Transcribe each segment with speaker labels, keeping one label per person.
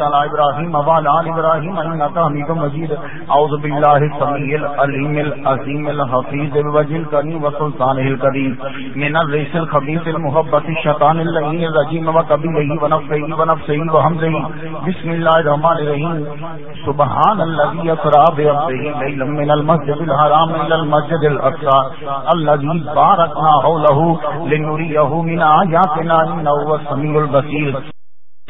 Speaker 1: على ابراهيم وعلى ال ابراهيم انك حميد مجيد. اعوذ بالله السميع العليم العظيم الحفيظ الوجه الكريم وسلطانه الكريم من الريس الخبيث المحبت الشيطان اللعين الرجيم وقبله ونفسه ونفسه وهمزه بسم الله الرحمن الرحيم. سبحان الذي يسرى بعبده ليلا من المسجد الحرام الى المسجد الاقصى الذي باركنا حوله لنريه من اياتنا انه هو السميع البصير.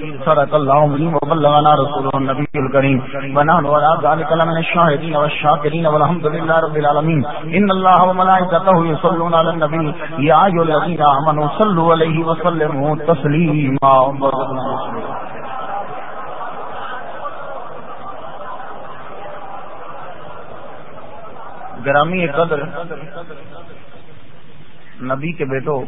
Speaker 1: صدق الله العظيم وبلغنا رسوله النبي الكريم ونحن على ذلك لمن الشاهدين والشاكرين والحمد لله رب العالمين ان الله وملائكته يصلون على النبي يا ايها الذين امنوا صلوا عليه وسلموا تسليما گرامی قدر نبی کے بیٹو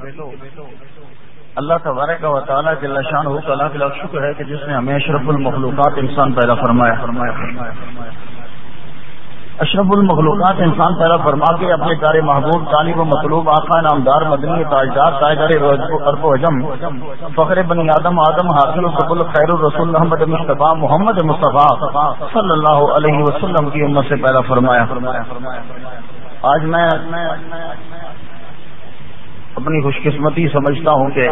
Speaker 1: اللہ تبارک و تعالیٰ کے لشان ہو کلا کے لاکھ شکر ہے کہ جس نے ہمیں اشرف المخلوقات انسان پیدا فرمایا فرمایا اشرف المخلوقات انسان پیدا فرما کے اپنے کار محبوب، طالب و مطلوب، آقا، نامدار، مدنی، تاجدار تاجدار ارب و حجم، فخر بنی آدم آدم حاصل قبول خیر الرسول محمد مصطفیٰ محمد مصطفیٰ صلی اللہ علیہ وسلم کی امت سے پیدا فرمایا۔ آج میں اپنی خوش قسمتی سمجھتا ہوں کہ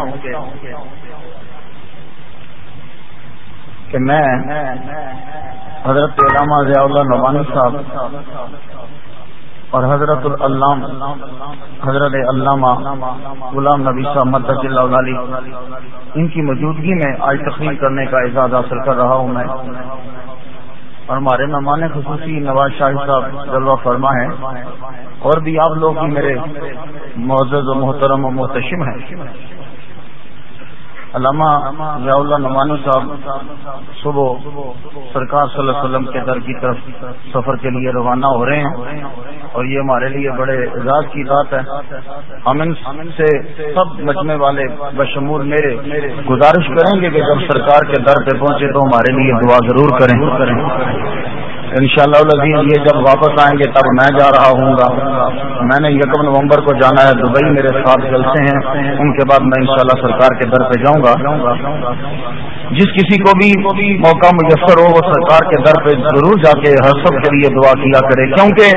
Speaker 1: کہ میں حضرت علامہ ضیاء اللہ نعمانی صاحب اور حضرت العلام، حضرت علامہ غلام نبی صاحب مدت اللہ علی، ان کی موجودگی میں آج تقریر کرنے کا اعزاز حاصل کر رہا ہوں میں۔ اور ہمارے مہمان خصوصی نواز شاہ صاحب جلوہ فرما ہے اور بھی آپ لوگ بھی میرے معزز و محترم و محتشم ہیں۔ علامہ ضیاء اللہ نعمانی صاحب، صبح سرکار صلی اللہ علیہ وسلم کے در کی طرف سفر کے لیے روانہ ہو رہے ہیں۔ اور یہ ہمارے لیے بڑے اعزاز کی بات ہے۔ ہم ان سے سب مجمے والے بشمول میرے گزارش کریں گے کہ جب سرکار کے در پہ پہنچے تو ہمارے لیے دعا ضرور کریں۔ ان شاء اللہ یہ جب واپس آئیں گے تب میں جا رہا ہوں گا۔ میں نے یکم نومبر کو جانا ہے، دبئی میرے ساتھ جلسے ہیں۔ ان کے بعد میں انشاءاللہ سرکار کے در پہ جاؤں۔ گا۔ جس کسی کو بھی موقع میسر ہو، وہ سرکار کے در پہ ضرور جا کے ہر سب کے لیے دعا کیا کرے۔ کیونکہ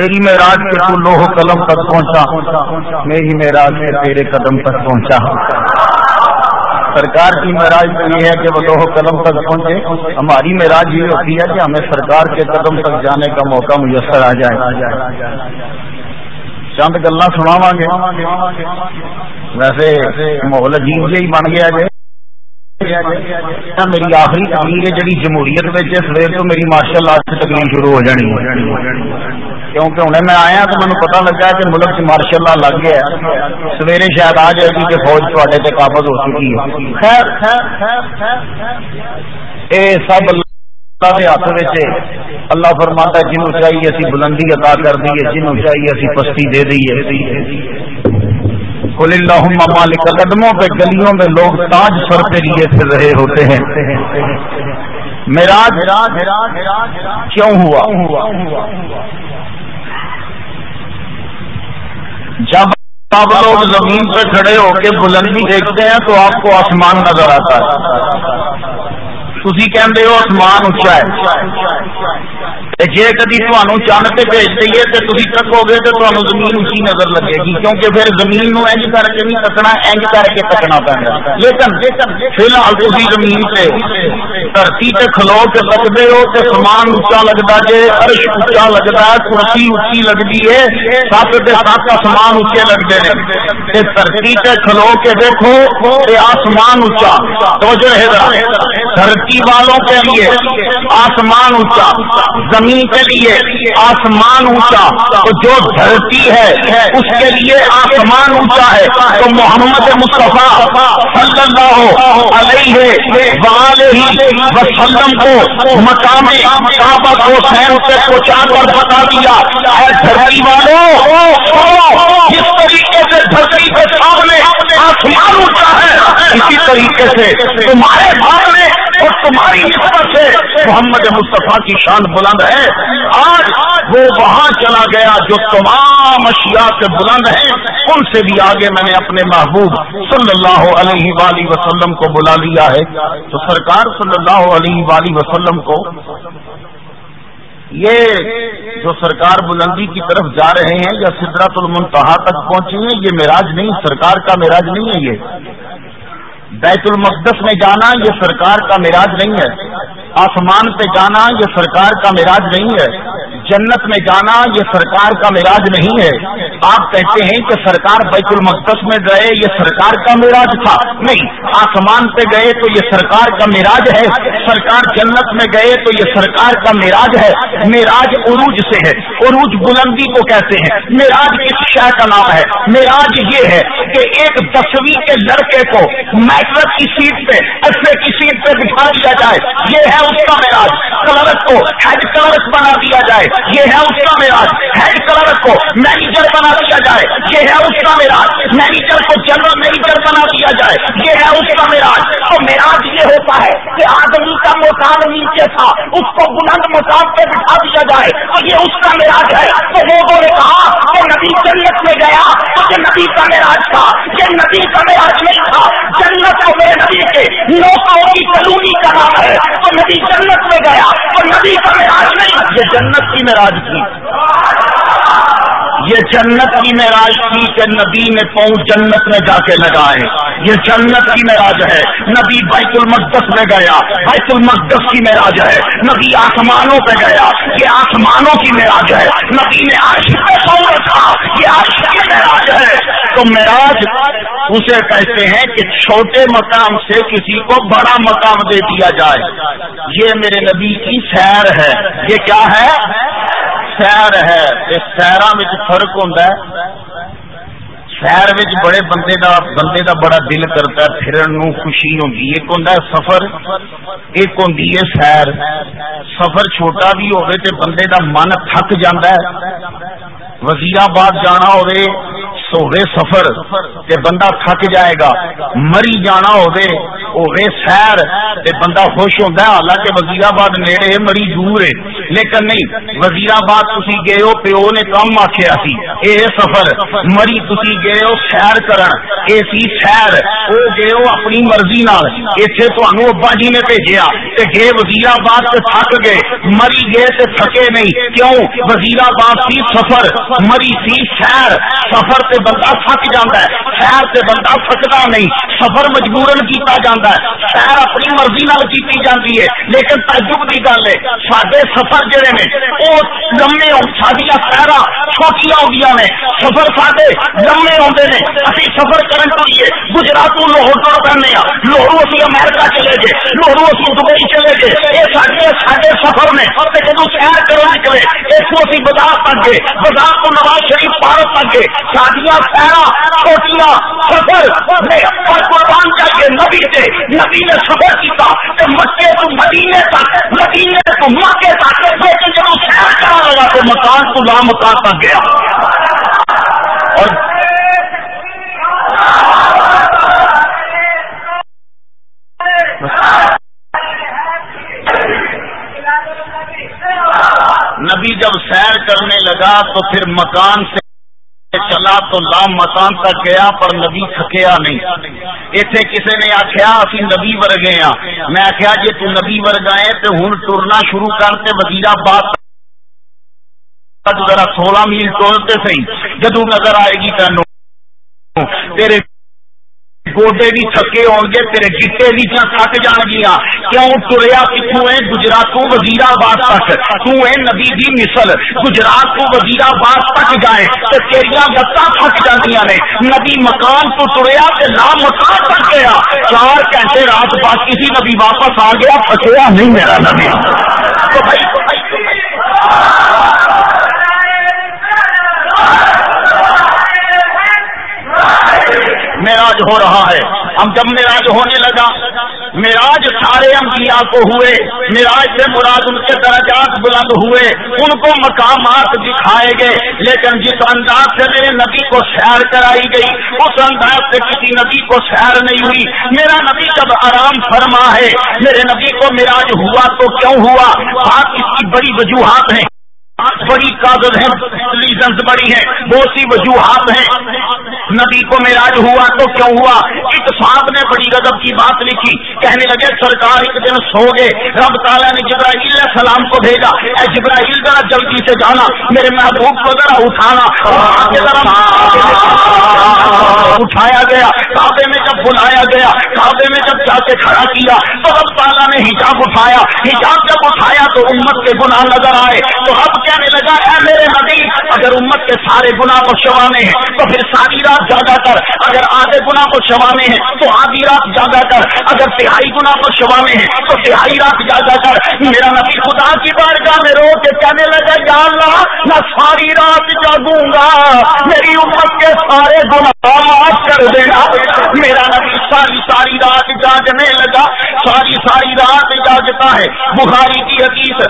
Speaker 1: تیری میں راج کے تو لوہ قلم تک پہنچا میری میں راج کے تیرے قدم تک پہنچا۔ سرکار کی معراج یہ ہے کہ وہ لوہ قلم تک پہنچے۔ ہماری معراج یہ ہوتی ہے کہ ہمیں سرکار کے قدم تک جانے کا موقع میسر آ جائے۔ چند گلا سناواں گے ویسے ماحول عجیب سے ہی بن گیا جائے میری آخری تعمیر ہے جڑی جمہوریت سویر تو میری ماشاء اللہ سے تکلیف شروع ہو جانی کیونکہ ہوں میں آیا تو مجھے پتا لگا کہ ملک سے ماشاء اللہ لگ گیا سویرے شاید آ جائے گی کہ فوج تے قابض ہو چکی ہے۔ اے سب اللہ کے ہاتھ اللہ فرماتا ہے جنوں چاہیے اسی بلندی عطا کر دیے جنوں چاہیے اسی پستی دے دیے کل اللہ مالک قدموں پہ گلیوں میں لوگ تاج سر پہ لیے پھر رہے ہوتے ہیں۔ میراج، کیوں ہوا؟ جب آپ لوگ زمین پہ کھڑے ہو کے بلندی دیکھتے ہیں تو آپ کو آسمان نظر آتا ہے۔ تھی کہ آسمان اچا ہے۔ جی کدی تمہوں چند سے بھیج دئیے تو تھی تکو گے تو تمہیں زمین اسی نظر لگے گی، کیونکہ پھر زمین نو اج کر کے نہیں تکنا اج کر کے تکنا پہنا لیکن فی الحال تھی زمین سے دھرتی سے کھلو کے تکتے ہو تو سامان اچا لگتا جی ارش اچا لگتا ہے، کرسی اچھی لگتی ہے، سات کے سات آسمان اچے لگتے ہیں دھرتی سے کھلو کے دیکھو آسمان اچا تو جو ہے دھرتی والوں کے لیے آسمان اچا زمین زمین کے لیے آسمان اونچا تو جو دھرتی ہے، اس کے لیے آسمان اونچا ہے۔ تو محمد مصطفیٰ صلی اللہ علیہ وسلم کو مقام کعبہ کو سین سے پہنچا کر بتا دیا ہے دھرتی والوں جس طریقے سے دھرتی کے سامنے آسمان اونچا ہے، اسی طریقے سے تمہارے سامنے اور تمہاری نسبت سے محمد مصطفیٰ کی شان بلند ہے۔ آج وہ وہاں چلا گیا جو تمام اشیاء سے بلند ہیں۔ ان سے بھی آگے میں نے اپنے محبوب صلی اللہ علیہ وآلہ وسلم کو بلا لیا ہے۔ تو سرکار صلی اللہ علیہ وآلہ وسلم کو یہ جو سرکار بلندی کی طرف جا رہے ہیں یا سدرت المنتہا تک پہنچے ہیں، یہ میراج نہیں، سرکار کا میراج نہیں ہے یہ۔ بیت المقدس میں جانا، یہ سرکار کا میراج نہیں ہے۔ آسمان پہ جانا یہ سرکار کا معراج نہیں ہے۔ جنت میں جانا یہ سرکار کا میراج نہیں ہے۔ آپ کہتے ہیں کہ سرکار بیت المقدس میں گئے، یہ سرکار کا میراج تھا۔ نہیں، آسمان پہ گئے تو یہ سرکار کا میراج ہے۔ سرکار جنت میں گئے تو یہ سرکار کا میراج ہے۔ میراج عروج سے ہے۔ عروج بلندی کو کہتے ہیں۔ میراج کس شہر کا نام ہے؟ میراج یہ ہے کہ ایک دسویں کے لڑکے کو میٹرک کی سیٹ پہ، ایسے کی سیٹ پہ بٹھا دیا جائے۔ یہ ہے اس کا میراج کلرک کو ہیڈ کلرک بنا دیا جائے یہ ہے اس کا میراج ہیڈ کلر کو مینیجر بنا دیا جائے یہ ہے اس کا میراج مینیجر کو جنرل مینیجر بنا دیا جائے یہ ہے اس کا میراج تو میراج یہ ہوتا ہے کہ آدمی کا مقام نیچے تھا اس کو بلند مقام پہ بٹھا دیا جائے تو یہ اس کا میراج ہے تو لوگوں نے کہا کہ نبی جنت میں گیا تو یہ نبی کا میراج تھا یہ نبی کا میراج نہیں تھا جنت کو میرے نبی کے نوکوں کی کلونی کا نام ہے تو نبی جنت میں گیا تو نبی کا معراج نہیں یہ جنت کی معراج تھی۔ یہ جنت کی معراج تھی کہ نبی نے پاؤں جنت میں جا کے لگائے۔ یہ جنت کی معراج ہے۔ نبی بیت المقدس میں گیا۔ بیت المقدس کی معراج ہے۔ نبی آسمانوں پہ گیا۔ یہ آسمانوں کی معراج ہے۔ نبی نے عاشق پہ پاؤں رکھا۔ یہ عاشق کی معراج ہے۔ تو معراج اسے کہتے ہیں کہ چھوٹے مقام سے کسی کو بڑا مقام دے دیا جائے۔ یہ میرے نبی کی سیر ہے۔ یہ کیا ہے؟ سیر ہے۔ سیرا فرق ہوتا ہے۔ شہر بڑے بندے دا بندے دا بڑا دل کرتا ہے، پھرن نو خوشی ہوتی ایک ہوں سفر، ایک ہوں سیر۔ سفر چھوٹا بھی ہوئے تے بندے دا من تھک جاندہ ہے۔ وزیر آباد جانا ہوئے سوے سفر تے بندہ تھک جائے گا۔ مری جانا ہوئے سیر تے بندہ خوش ہوتا ہے، حالانکہ وزیر آباد نیڑے مری دور ہے۔ لیکن نہیں وزیر آباد تھی گئے ہو، پیو نے کم آخیا سی۔ اے سفر، مری تھی گئے ہو، سیر کرن۔ اے سی سیر، او گئے ہو اپنی مرضی نال۔ ایتھے تانوں ابا جی نے بھیجیا تے گئے وزیر آباد تے تھک گئے۔ مری گئے تے تھکے نہیں۔ کیوں؟ وزیر آباد سی سفر، مری سی سیر۔ سفر تے بندہ تھک جاتا ہے۔ سیر سے بندہ تھکتا نہیں۔ سفر مجبورن کیتا جاتا ہے۔ سیر اپنی مرضی نال کیتی جاتی ہے، لیکن تعجب کی گل ہے سارے سفر جڑے نے وہ لمے سڈیا سیرا چھوٹیاں ہو نے۔ سفر سارے لمے آتے ہیں ابھی سفر کرن تو لیے گجرات لاہور تو کرنے لاہوروں اسی امیرکا چلے گئے لاہوروں اسی دبئی چلے گئے۔ یہ سارے سارے سفر نے جدو سیر کرنا نکلے اس کو اسی بازار تک گئے۔ بازار کو نواز شریف پارک تک گئے۔ سادیاں چھوٹیاں سفر قربان چاہیے نبی سے نبی نے سفر کیا مکے تو مدینے تک، مدینے تو مکے تک لیکن جب شہر کرا لگا تو مکان تو لا مکان تک گیا۔ اور نبی جب سیر کرنے لگا تو پھر مکان سے چلا تو لام مکان تک گیا پر نبی تھکیا نہیں۔ اتنے کسی نے آخیا اسی نبی ورگے ہاں۔ میں آخیا جی تو نبی ورگا ہے تو ہوں ٹرنا شروع کرتے وزیر آباد ذرا سولہ میل ٹولتے صحیح جدو نظر آئے گی تینوں۔ تیرے گوڈے بھی تھکے ہو گے، تیرے گٹے بھی تھک جان گیا کیوں تریا؟ کتوں ہے گجرات تو وزیر آباد تک؟ تو ہے نبی دی مثل؟ گجرات تو وزیر آباد تک جائے تو تیریا گتا تھک جانیا نے۔ نبی مکان تو تریا تے مکان تک گیا۔ چار گھنٹے رات بعد کسی نبی واپس آ گیا پھسیا نہیں میرا نبی۔ تو بھائی میراج ہو رہا ہے۔ ہم جب میراج ہونے لگا، میراج سارے انبیاء کو ہوئے، میراج سے مراد ان کے درجات بلند ہوئے۔ ان کو مقامات دکھائے گئے، لیکن جس انداز سے میرے نبی کو سیر کرائی گئی، اس انداز سے کسی نبی کو سیر نہیں ہوئی۔ میرا نبی جب آرام فرما ہے، میرے نبی کو میراج ہوا تو کیوں ہوا؟ بات اس کی بڑی وجوہات ہیں۔ بڑی کاغذ ہیں ریزنس بڑی ہیں، بہت سی وجوہات ہیں۔ نبی کو میراج ہوا تو کیوں ہوا؟ ایک صاحب نے بڑی غضب کی بات لکھی، کہنے لگے، سرکار ایک دن سو گئے، رب تعالیٰ نے جبرائیل علیہ السلام کو بھیجا۔ اے جبرائیل، ذرا جلدی سے جانا، میرے محبوب کو ذرا اٹھانا۔ اٹھایا گیا، کعبے میں جب بلایا گیا، کعبے میں جب جا کے کھڑا کیا تو رب تعالیٰ نے حجاب اٹھایا۔ حجاب جب اٹھایا تو امت کے گناہ نظر آئے۔ تو اب کہنے لگا، اے میرے نبی اگر امت کے سارے گناہ کو شوانے ہیں، تو پھر ساری رات جاگا کر۔ اگر آدھے گنا کو شوانے ہیں، تو آدھی رات جاگا کر۔ اگر تہائی گنا کو شوانے ہیں، تو تہائی رات جاگا کر۔ میرا نبی خدا کی بارگاہ میں رو کے کہنے لگا، یا اللہ، میں ساری رات جاگوں گا۔ میری امت کے سارے گنا معاف کر دینا۔ میرا نبی ساری ساری رات جاگنے لگا۔ ساری ساری رات جاگتا ہے۔ بخاری کی حدیث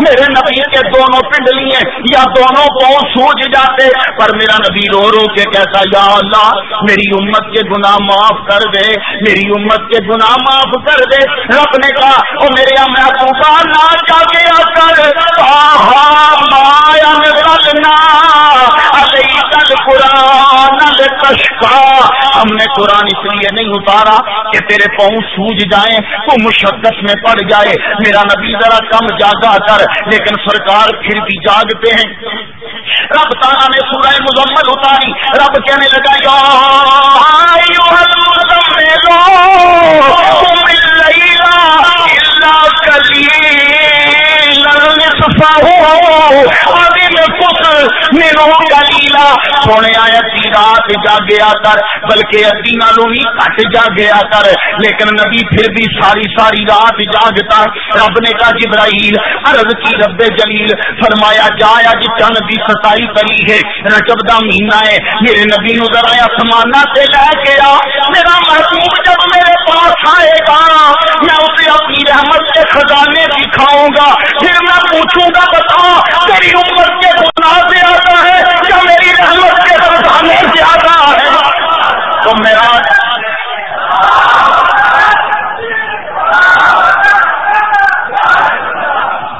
Speaker 1: میرے نبی کے دونوں پنڈلی یا دونوں کو سوج جاتے، پر میرا نبی رو رو کے کہتا، یا اللہ، میری امت کے گناہ معاف کر دے۔ میری امت کے گناہ معاف کر دے۔ رب نے کہا وہ میرے محبوبہ نہ جا گیا کر ہاں، مایا نلنا قرآن ہم نے قرآن اس لیے نہیں اتارا کہ تیرے پاؤں سوج جائیں تو مشقت میں پڑ جائے۔ میرا نبی ذرا کم جاگا کر، لیکن سرکار پھر بھی جاگتے ہیں۔ رب تارا نے سورہ مزمل اتاری، رب کہنے لگا سونے آیا تی رات جا گیا کر بلکہ ادی نالوں ہی کٹ جا گیا کر لیکن نبی پھر بھی ساری ساری رات جاگتا رب نے کہا جبرائیل عرض کی رب جلیل فرمایا جایا جی چند کی ستائی کری ہے رجب دا مہینہ ہے میرے نبی نو ذرا سمانا سے لے کے آ میرا محبوب جب میرے پاس آئے گا میں اسے اپنی رحمت کے خزانے دکھاؤں گا پھر میں پوچھوں گا بتا تیری عمر کے گناہ زیادہ ہے یا میری رحمت کے خزانے زیادہ ہے تو میرا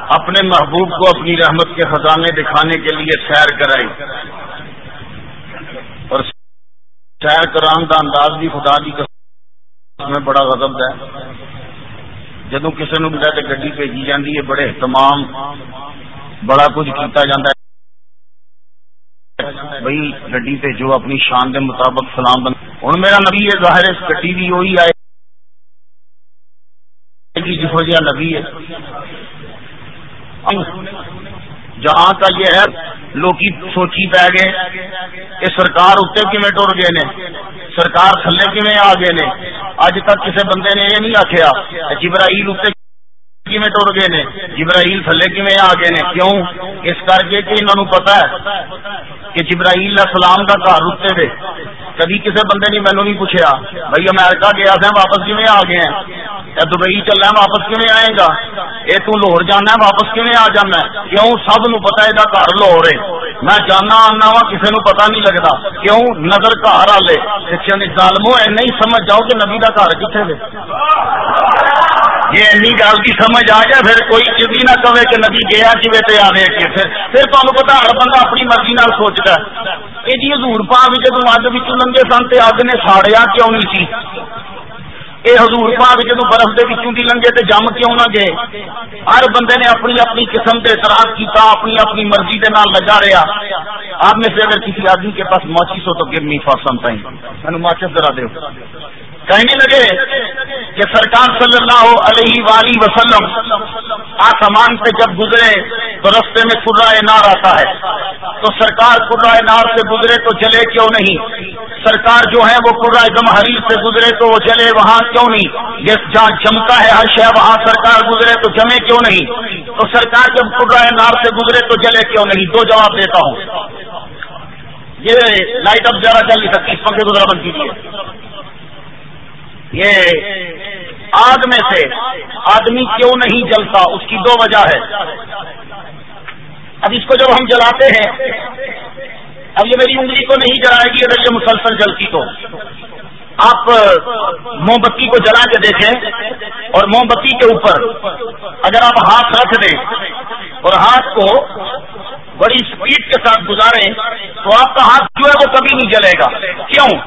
Speaker 1: اپنے محبوب کو اپنی رحمت کے خزانے دکھانے کے لیے سیر کرائی۔ اور سیر کران کا انداز بھی خدا کی میں بڑا غضب ہے۔ جدو کسی نے ملا تو گڈی بھیجی جاتی ہے، بڑے اہتمام، بڑا کچھ کیتا جاتا بھائی گڈی بھیجو اپنی شان کے مطابق سلام بند ہوں میرا نبی ہے، ظاہر اس گڈی بھی وہی آئے جہو جہاں نبی ہے۔ جہاں کا یہ ہے لوگ سوچی پی گئے کہ سرکار اتنے کیون ٹر گئے نے؟ سرکار تھلے کیون آ گئے نے؟ اج تک کسی بندے نے یہ نہیں آخیا جبرائیل اتنے کیون ٹر گئے نے؟ جبرائیل تھلے کیون آ گئے نے؟ کیوں؟ اس کر کے کہ انہوں پتا ہے۔ کہ جبرائیل السلام کا گھر اتنے دے کبھی کسی بندے نے مینو نہیں پوچھا، بھائی امیرکا گیا تھا، واپس کیون آ گئے ہیں؟ یا دبئی چلنا واپس کیون آئے گا؟ یہ تو لاہور جانا واپس کیون آ جانا کیوں سب نو پتا یہ گھر لاہور ہے؟ میں جانا، آنا وا کسی نو پتا نہیں لگتا۔ کیوں نظر گھر والے ظالمو نہیں سمجھ جاؤ کہ نبی کا گھر کتنے دے یہ این گل کی سمجھ آ جائے، پھر کوئی کسی نہ کہے کہ نبی گیا کبھی تے آئے کہ پھر پھر تمہیں پتا ہر بندہ اپنی مرضی نال سوچتا ہے۔ یہ جی ہزور پا بھی جدو اگ بھی لنگے سن تو اگ نے ساڑیا کیوں نہیں سی؟ یہ حضور پاک جدو برف کے پچھوں کی لنگے تے جم کیوں نہ گئے؟ ہر بندے نے اپنی اپنی قسم سے اعتراض کیتا، اپنی اپنی مرضی کے نال لگا رہا۔ آپ میں سے اگر کسی آدمی کے پاس ماچس ہو تو گیو می فار سم ماچس ذرا دو کہنے لگے کہ سرکار صلی اللہ علیہ وآلہ وسلم آسمان سے جب گزرے تو رستے میں قرائے نار آتا ہے۔ تو سرکار قرائے نار سے گزرے تو جلے کیوں نہیں؟ سرکار جو ہے وہ قرائے دم حریر سے گزرے تو وہ جلے وہاں کیوں نہیں؟ جس جہاں جمتا ہے ہر شہ وہاں سرکار گزرے تو جمے کیوں نہیں؟ تو سرکار جب قرائے نار سے گزرے تو جلے کیوں نہیں؟ دو جواب دیتا ہوں۔ یہ لائٹ اب زیادہ چل نہیں سکتی پنکھے کو ذرا بند کیجیے۔ یہ آگ میں سے آدمی کیوں نہیں جلتا؟ اس کی دو وجہ ہے۔ اب اس کو جب ہم جلاتے ہیں، اب یہ میری انگلی کو نہیں جلائے گی اگر یہ مسلسل جلتی تو۔ آپ موم بتی کو جلا کے دیکھیں اور موم بتی کے اوپر اگر آپ ہاتھ رکھ دیں اور ہاتھ کو بڑی اسپیڈ کے ساتھ گزاریں تو آپ کا ہاتھ جو ہے وہ کبھی نہیں جلے گا۔ کیوں؟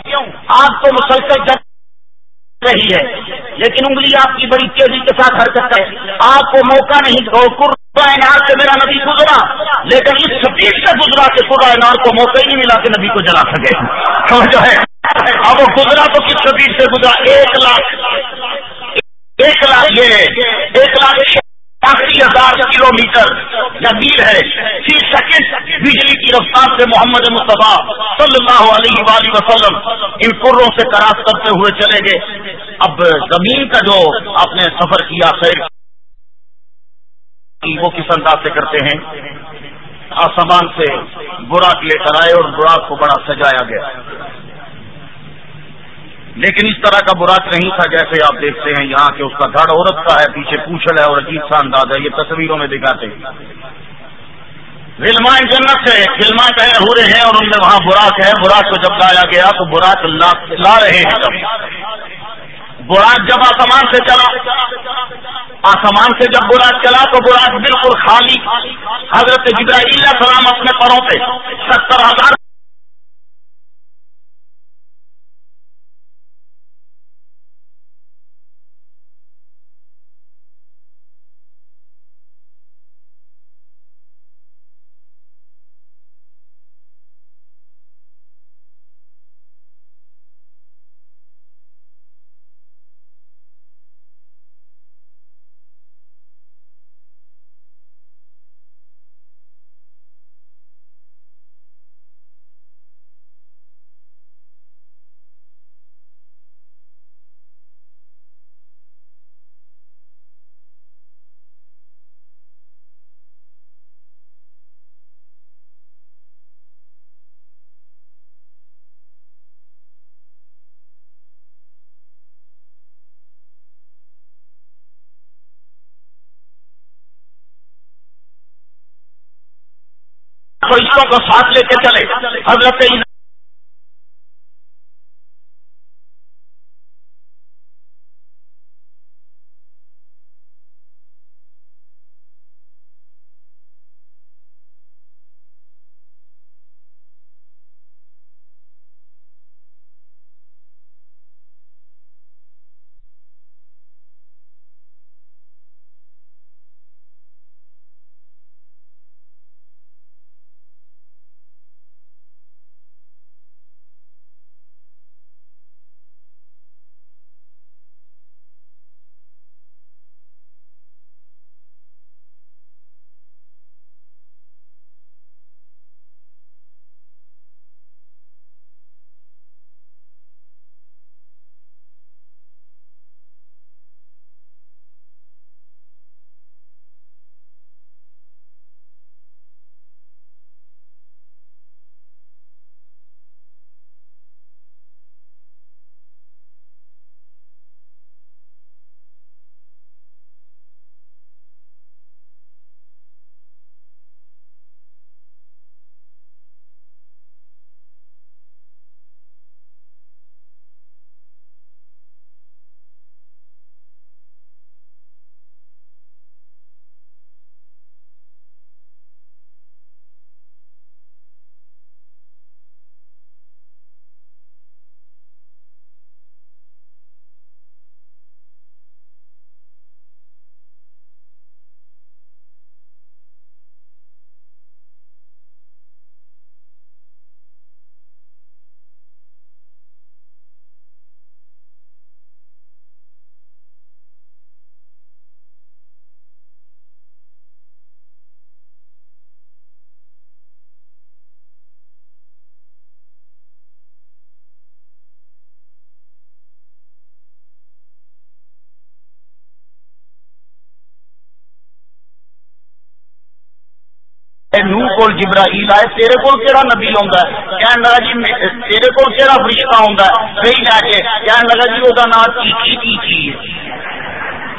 Speaker 1: آپ تو مسلسل جل رہی ہے۔ لیکن انگلی آپ کی بڑی تیزی کے ساتھ حرکت ہے۔ آپ کو موقع نہیں انار سے میرا نبی گزرا۔ لیکن اس سپیڈ سے گزرا کہ پورا انار کو موقع ہی نہیں ملا کہ نبی کو جلا سکے۔ سمجھو ہے؟ اب وہ گزرا تو کس سپیٹ سے گزرا؟ ایک لاکھ۔ ایک لاکھ یہ ایک لاکھ اسی ہزار کلو میٹر یا میل ہے۔ فی سیکنڈ بجلی کی رفتار سے محمد مصطفیٰ صلی اللہ علیہ وآلہ وسلم ان پروں سے کراس کرتے ہوئے چلے گئے۔ اب زمین کا جو آپ نے سفر کیا، خیر، وہ کس انداز سے کرتے ہیں؟ آسمان سے براق لے کر آئے اور براق کو بڑا سجایا گیا۔ لیکن اس طرح کا براق نہیں تھا جیسے آپ دیکھتے ہیں یہاں کہ اس کا دھڑ عورت کا ہے، پیچھے پوچھل ہے اور عجیب سا انداز ہے، یہ تصویروں میں دکھاتے فلمائیں جنت سے فلمائیں پہلے ہو رہے ہیں اور ان میں وہاں براق ہے۔ براق کو جب لایا گیا تو براق لا رہے ہیں جب۔ براق جب آسمان سے چلا، آسمان سے جب براق چلا تو براق بالکل خالی۔ حضرت جبرائیل السلام اپنے پروں پہ ستر ہزار کو ساتھ لے کے چلے۔ حضرت نو کول جبرائیل آئے، تیرے کول کیڑا نبی آندا ہے؟ کہن لگا جی تیرے کول کیڑا فرشتہ آندا ہے؟ صحیح لے کے کہن لگا جی او دا نام چیچی چیچی ہے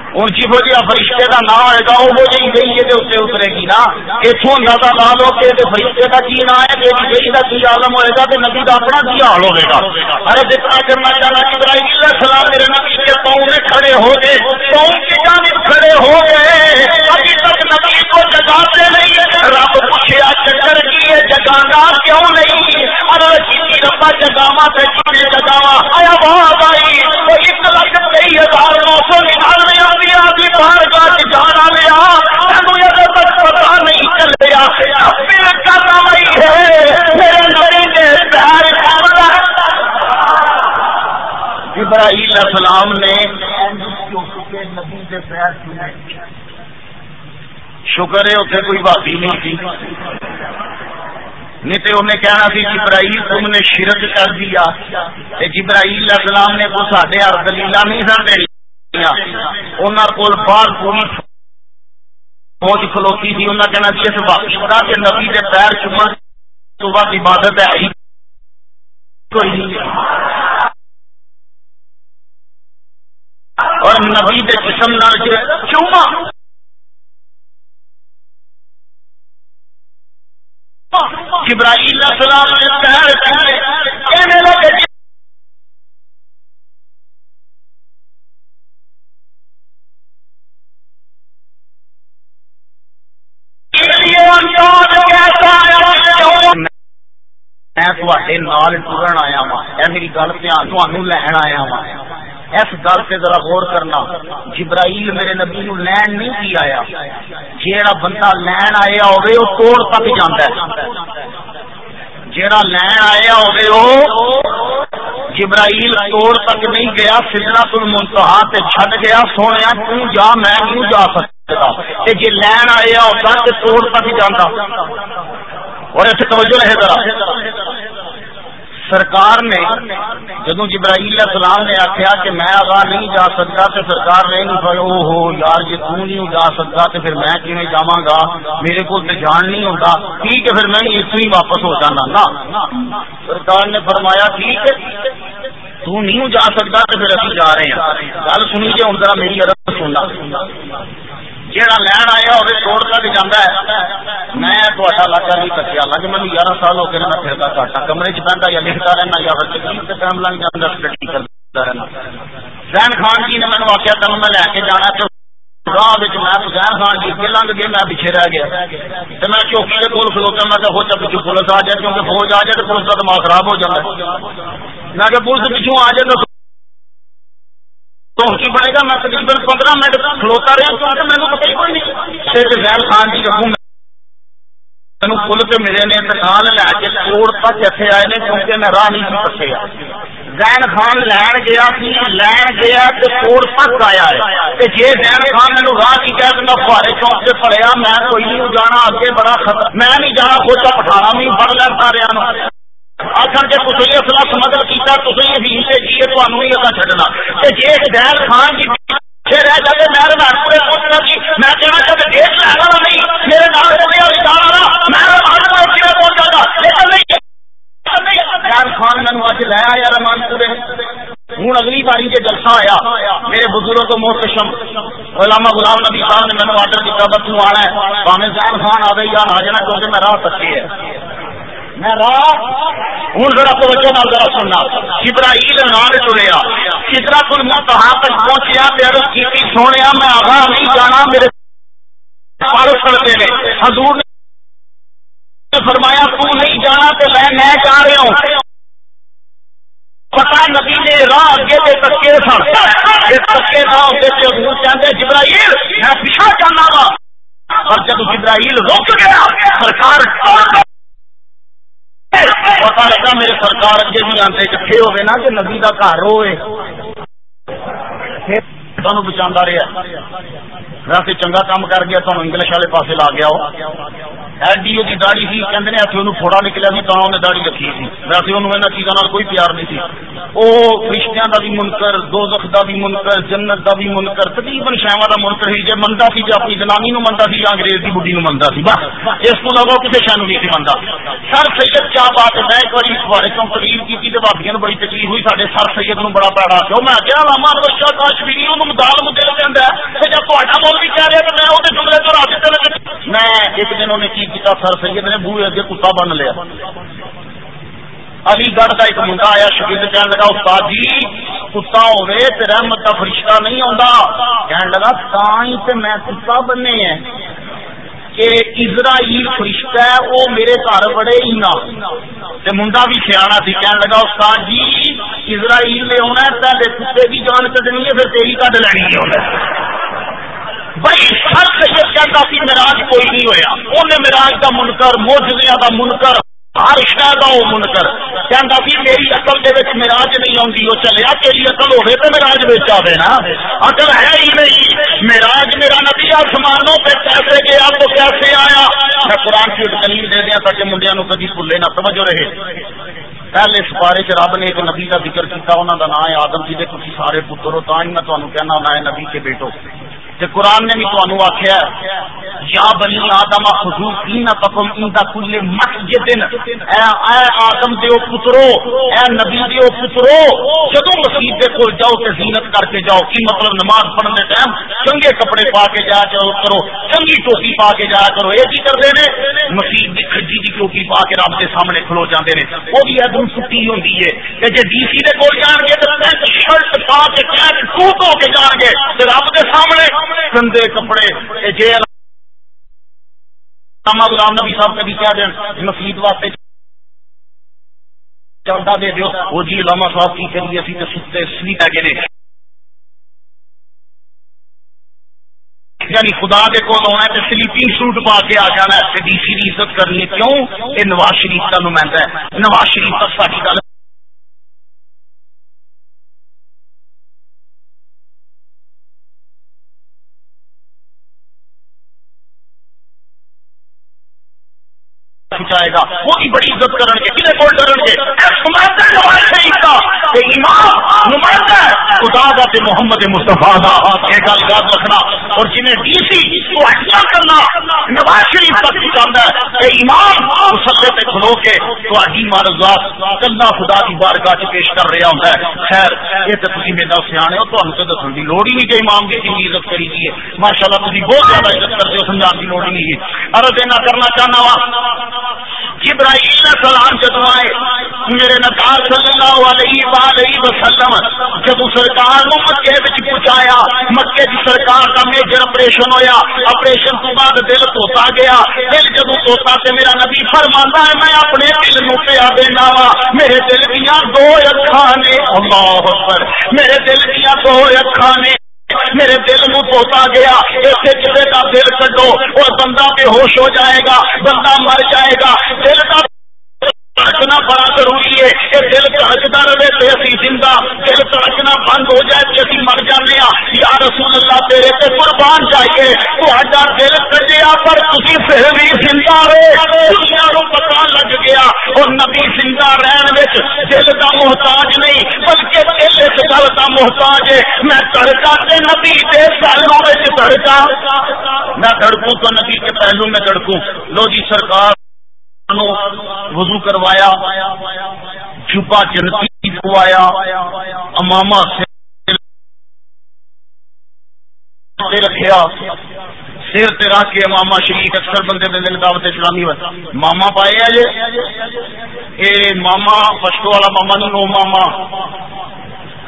Speaker 1: ہوں جہو جی جہاں فرشتے کا نام ہوئے گا وہ جی گئی ہے اتنے اترے گی نا۔ اتوں اندازہ لا لو کہ فرشتے کا کی نام ہے؟ تیری گئی کا کی عالم ہوئے گا تو نبی کا اپنا کی حال ہوئے گا؟ ارے جتنا کرنا چاہنا ابراہیم السلام میرے نبی کے پاؤں میں کھڑے ہو گئے۔ پاؤں کی جانب کھڑے ہو گئے۔ نبی کو جگاتے نہیں رب پوچھا چکر کی ہے، جگانا کیوں نہیں؟ ارے کسی ربا جگاوا تو جگاوا آیا بہت آئی تو ایک لاکھ تئی ہزار نو سو ننانوے جانا لیا پتا نہیں چلیا۔ ابراہیل السلام نے نبی کے پیر چنے شکر ہے اتنے کوئی بھابی نہیں تھی۔ نہیں تو انہیں کہنا سی جبرائیل تم نے شرک کر دیا۔ جبرائیل السلام نے کو سڈے ہر دلیل نہیں سن دینی کول باہر پوری فوج کھلوتی تھی۔ انہیں کہنا سی اس بخشتا کہ نبی کے پیر چومن تو بعد عبادت ہے ہی کوئی نہیں۔ اور نبی کے جسم نال چوما جبرائیل السلام نے پیر کہنے لگے میں تھوڑے نال ٹورن آیا وا میری یعنی گل دھیان لین آیا وا اس گل سے ذرا غور کرنا۔ جبرائیل میرے نبی نو لین نہیں کی آیا۔ جیڑا بندہ لین آیا ہوئے وہ توڑ تک جانا ہے۔ جیڑا لین آیا ہوئے وہ جبرائیل توڑ تک نہیں گیا سدنا تل منتہا تے چھڈ گیا۔ سونے تو جا، میں کیوں جا سکتا تے جی لین آیا ہوتا تو توڑ تک جانا اور ایسے توجہ رہے ذرا۔ سرکار نے جدو جبرائیل علیہ السلام نے آخیا کہ میں آگاہ نہیں جا سکتا تو سرکار نے نہیں پڑھو ہو یار جی تم نہیں جا سکتا تو پھر میں کیوں جاواں گا؟ میرے کو جان نہیں ہوتا۔ ٹھیک ہے، پھر میں اتو ہی واپس ہو جانا۔ نا۔ سرکار نے فرمایا، ٹھیک ہے، تو نہیں جا سکتا تو پھر ابھی جا رہے ہیں۔ گل سنی جی ہوں ذرا میری ارب سننا۔ جہاں لین آیا ہوئے توڑ کر جانا ہے۔ میں تا علاقہ نہیں کٹیا۔ لگ مجھے گیارہ سال ہو گئے میں پھرتا کاٹا۔ کمرے چ پہنتا یا لکھتا رہنا یا ٹائم لگ جانا اسٹڈی کرتا رہنا زین خان جی نے مینو آخیا تین میں لے کے جانا تو راہ میں خان جی کے لنگ گئے میں پیچھے رہ گیا۔ تو میں چوکی کے کول کھلوتا، میں ہو چا پولیس آ جائے، کیونکہ فوج آ جائے تو پولیس کا دماغ خراب ہو جاتا میں کہ پولیس آ جائے تو تو کی بنے گا، میں تقریباً پندرہ منٹ کھلوتا رہا کیونکہ میں نے پتا ہی کوئی نہیں۔ شیخ زین خان جی رکھوں تین کل کے ملے نے نال لے کے کوڑ تک اتنے آئے نے، کیونکہ میں راہ نہیں پکیا زین خان لین گیا لین گیا تو کوڑ تک آیا ہے۔ جی زین خان میرے راہ کی کہہ میں فوارے چوک سے پڑیا میں کوئی نہیں جانا اگے بڑا خطر میں نہیں جانا کھوچا پٹھانا بھی پڑھ لیا سارا آخر جی تصویر اصلا سمگل کیا تصویر بھی جی تمہیں ہی ادا چڈنا جی دہل خان جی رہ میں پوچھنا جی میں کہنا چاہتا دیکھ نہیں، میرے خان اج لے آیا رمان پورے ہوں اگلی باری جی جلسہ آیا، میرے بزرگ کو محتشم علامہ غلام نبی صاحب نے مینو آڈر کیا بس آنا ہے پاوے خان آ گئی یا آ جانا کیونکہ میں راہ سکی ہے۔ ہوں ذرا توجہ نال ذرا سننا۔ جبرائیل نال ٹریا کتنا کل میں منتہا تک پہنچیا پیرو کی سونے میں آگاہ نہیں جانا، میرے پارس کرتے ہیں حضور نے فرمایا، تو نہیں جانا تو میں میں جا رہا ہوں۔ پتا نبی نے راہ اگے دے تکے سن۔ تکے نہ ہوتے تو حضور چاہتے جبرائیل، میں پیچھا جانا وا۔ اور جب جبرائیل رک گیا، سرکار پتا لگا میرے سرکار اگے بھی آتے کٹھے ہوئے نا کہ نبی کا گھر ہوئے۔ تمہیں بچا رہا ویسے چنگا کام کر گیا تمہیں انگلش والے پاس لا گیا ہو ایڈی وہ داڑی سی کہتے ہیں فوڑا نکلیا سی تو انہیں داڑی رکھی سی۔ ویسے انہوں چیزوں کوئی پیار نہیں سی۔ وہ رشتہ کا بھی منکر دو کا بھی منکر، جنت کا بھی منکر، تقریباً شاوا کا منکر سی جی منتا سی جی اپنی جنانی نو منتا سی یا انگریز کی بڑھی نو منتا سی۔ بس، اس کو لگو کسی شہ نہیں سی سر سید چاہ بات میں ایک بار اس بارے تو تقریر کی بابیا نے بڑی تکلیف ہوئی۔ سارے سر سید نو بڑا پیڑا کیوں میں کیا لاما بادشاہ کاشمیری انہوں دال مدے دینا جب تا بول رہا تو میں وہ جملے تو رات میں ایک دن انہیں کی سر سید نے بوئے اگے کتا بن لیا۔ علی گڑھ کا ایک منڈا آیا، شکیل کہنے لگا، استاد جی کتا ہوے تو رحمت کا فرشتہ نہیں آتا کہنے لگا تا میں کتا بننے ہیں۔ کہ اسرائیل فرشتہ ہے وہ میرے گھر بڑے ہی نہ۔ منڈا بھی سیاح سی کہنے لگا، استاد جی اسرائیل نے آنا پہلے کتے کی جان کٹنی ہے، پھر تیری کٹ لینی ہے بھائی ہر سید کہتا سی مراج کوئی نہیں ہویا۔ انہیں مراج کا منکر موجودہ کا منکر ہر شہ کا وہ منکر۔ کہتا سی میری اقل دے مراج نہیں آتی وہ چلیا تیری اقل ہوے تو مراج بچ آئے نا۔ اقل ہے ہی نہیں مراج میرا نبی آسمانوں پہ کیسے گیا تو کیسے آیا؟ میں قرآن کی دلیل دے دیا تاکہ منڈیا نو کبھی بھولے نہ سمجھ رہے۔ پہلے اس بارے چ رب نے ایک نبی کا ذکر کیا انہوں کا نام ہے آدم جی تھی سارے پتر ہو تا ہی میں تمہیں کہنا ہونا ہے نبی کے بیٹو۔ قرآن نے بھی تمہیں آخیا یا بنی آدم خزو کی نہ تکم ان کا کل مسجد، اے آدم دیو پترو، اے نبی دیو پترو جدو مسیح کے کول جاؤ تے زینت کر کے جاؤ، کی مطلب نماز پڑھنے ٹائم چنگے کپڑے پا کے جایا جاؤ کرو، چنگی ٹوپی پا کے جایا کرو، یہ جی کی کرتے ہیں مسیح کی کھجی کی ٹوپی پا کے رب کے سامنے کھلو جاتے ہیں وہ بھی ادم سٹی ہوتی ہے کہ جی ڈی سی کے کول جان گے تو پینٹ شرٹ پا کے کیٹ سوٹ ہو کے جان گے۔ رب کے سامنے گندے کپڑے جی غلام نبی صاحب کبھی کیا دیں جی مسیح واسطے چلتا دے دو وہ جی علامہ صاحب کی کریے اسی تو ستے سلیپ ہے گئے یعنی خدا دے کو ہونا ہے سلیپنگ سوٹ پا کے آ جانا ہے۔ ڈی سی کی عزت کرنی ہے۔ کیوں؟ یہ نواز شریف کا نمائندہ ہے۔ نواز شریف کا ساری گل پہنچائے گا۔ وہ بھی بڑی عزت کرن گے کتنے کول ڈرن گے نمائندہ خدا کا تے محمد مصطفیٰ دا۔ یہ گل یاد رکھنا۔ اور جنہیں ڈی سی تو اچھا کرنا نواز شریف تک چاہتا ہے۔ کہ امام مسلے پہ کھلو کے تو اجی مارزات کلا خدا کی بارگاہ چ پیش کر رہا ہوتا ہے۔ خیر، یہ تو تھی میرا سیانے ہو تو تو دسن کی لوڑ ہی نہیں کہ امام کی کتنی عزت کری دی ہے۔ ماشاء اللہ تھی بہت زیادہ عزت کرتے ہو سمجھان کی لوڑ ہی نہیں ہے۔ ارد دینا کرنا چاہنا وا۔ جبرائیل سلام جدو آئے، میرے نکال صلی اللہ علیہ وآلہ وسلم جدو سرکار نو مکے وچ پہنچایا مکے دی سرکار دا میجر آپریشن ہویا آپریشن تو بعد دل توتا گیا۔ دل جدو توتا تے میرا نبی فرماندا ہے، میں اپنے دل نو پیا دینا وا۔ میرے دل دیاں دو اکھاں نے، اللہ اکبر، میرے دل دیاں دو اکھاں نے۔ میرے دل میں پوتا گیا ایسے کسی کا دل کٹو اور بندہ بے ہوش ہو جائے گا، بندہ مر جائے گا، دل کا تڑکنا بڑا ضروری ہے کہ دل تڑکتا رہے تو اسی زندہ، دل تڑکنا بند ہو جائے تو اسی مر جانے یا رسول اللہ تیرے تے قربان چاہیے تو دل کٹیا پر تھی پھر بھی زندہ رہے۔ دنیا کو پتا لگ گیا اور نبی زندہ رہن دل کا محتاج نہیں، بلکہ دل اس گل کا محتاج ہے۔ میں تڑکا تے نبی کے پہلو میں تڑکا۔ میں تڑکوں تو نبی کے پہلو میں تڑکوں۔ لو جی سرکار وضو کروایا چھپا چنتی کھوایا اماما سے رکھیا، سر تیرا کے ماما شریف اکثر بندے دن دعوت اسلامی ماما پائے جی اے ماما، پشتو والا ماما نہیں ماما۔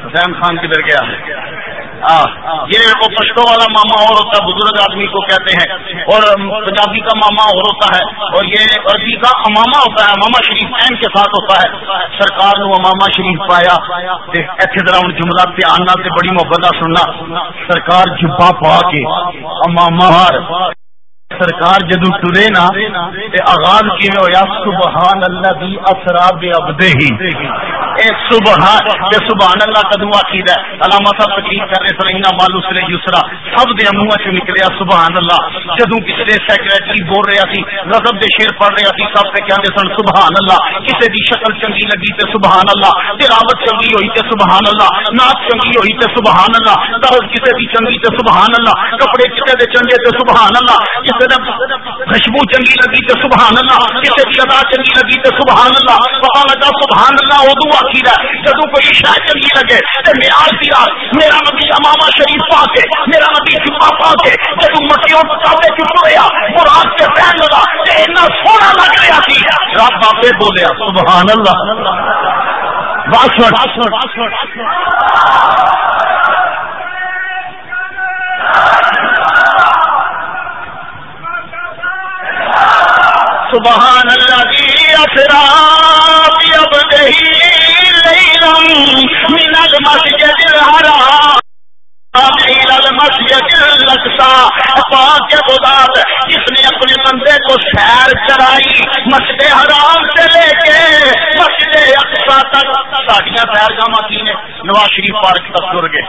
Speaker 1: حسین خان کدھر گیا؟ ہے یہ وہ پشتوں والا ماما اور ہوتا ہے بزرگ آدمی کو کہتے ہیں۔ اور پنجابی کا ماما اور ہوتا ہے، اور یہ عربی کا اماما ہوتا ہے اماما شریف این کے ساتھ ہوتا ہے۔ سرکار نو اماما شریف پایا۔ ایسے طرح ان جملہ پہ آنا سے بڑی محبت سننا۔ سرکار جبا پا کے اماما سرکار جدو ٹرے نا آغاز کی ہوا سبحان اللہ بھی اثرا بے ابدے ہی سبحان سبحان اللہ کدو آخی ہے۔ علامہ صاحب تقریر کر رہے سر مالو سر یسرا۔ سب دے منہ چ نکلیا سبحان اللہ۔ جدو کسی کے سیکرٹری بول رہا سی رزب دے شیر پڑھ رہا سی، سب سے کہتے سن، سبحان اللہ۔ کسی کی شکل چنگی لگی تے سبحان اللہ۔ تلاوت چنگی ہوئی تے سبحان اللہ۔ ناچ چنگی ہوئی تے سبحان اللہ۔ درد کسی کی چنگی تے سبحان اللہ۔ کپڑے کسی کے چنگے تے سبحان اللہ۔ کسی خوشبو چنگی لگی تے سبحان اللہ۔ کسی کی ادا چنگی لگی تے سبحان اللہ۔ پتا لگا سبحان اللہ ادو آخی ہے جدو کوئی شہ چنگی لگے تے نیاز دیا میرا نبی اماما شریف پا کے میرا نبی چپا پا کے جدو مٹیوں کتابے چپ رہا مراد کے پہن لگا اتنا سونا لگ رہا سی رب آپ بولیا سبحان اللہ۔ سبحان اللہ الذي أسرى بيبده ليلا من المسجد الحرام جس نے اپنے بندے کو سیر چرائی مسجد حرام سے لے کے مسجد اقسا تک ساڈیاں سیر گاہ کی نے نواز شریف پارک تک تر گئے